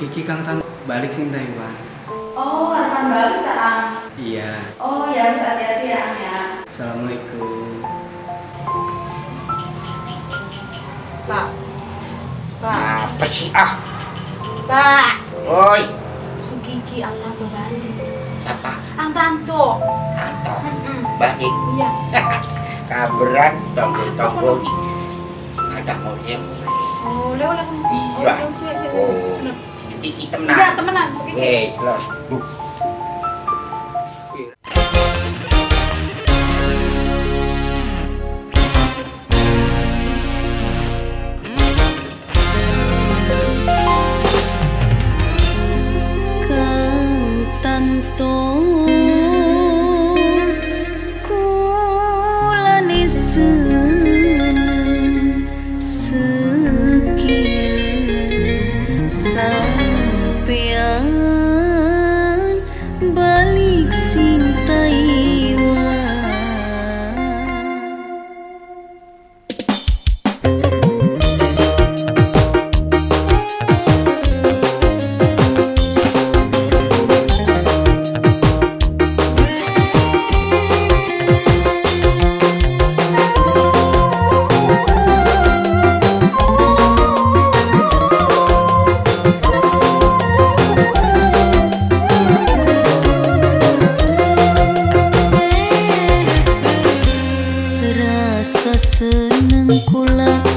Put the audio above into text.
Sukiki Kang Tang balik sing Taiwan. Oh, harapan balik tak, Ang? Iya. Oh, ya harus hati-hati ya, Ang ya. Assalamualaikum. Pak. Pak. Apa sih ah? Pak. Oi, Sugiki Ang Tanto balik. siapa? Ang Tanto. Tanto. Baik. Iya. Kabaran tonggo-tonggo nih. Ada monyet. Oh, lewat lah. Iya. Oh, kiki temenan. Iya, temenan. Oke, okay, los. tentu kulani kula